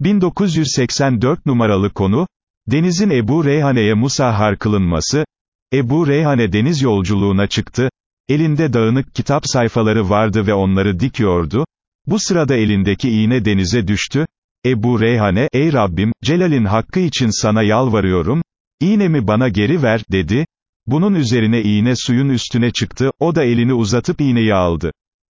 1984 numaralı konu, denizin Ebu Reyhane'ye musahhar kılınması, Ebu Reyhane deniz yolculuğuna çıktı, elinde dağınık kitap sayfaları vardı ve onları dikiyordu, bu sırada elindeki iğne denize düştü, Ebu Reyhane, ey Rabbim, Celal'in hakkı için sana yalvarıyorum, iğnemi bana geri ver, dedi, bunun üzerine iğne suyun üstüne çıktı, o da elini uzatıp iğneyi aldı.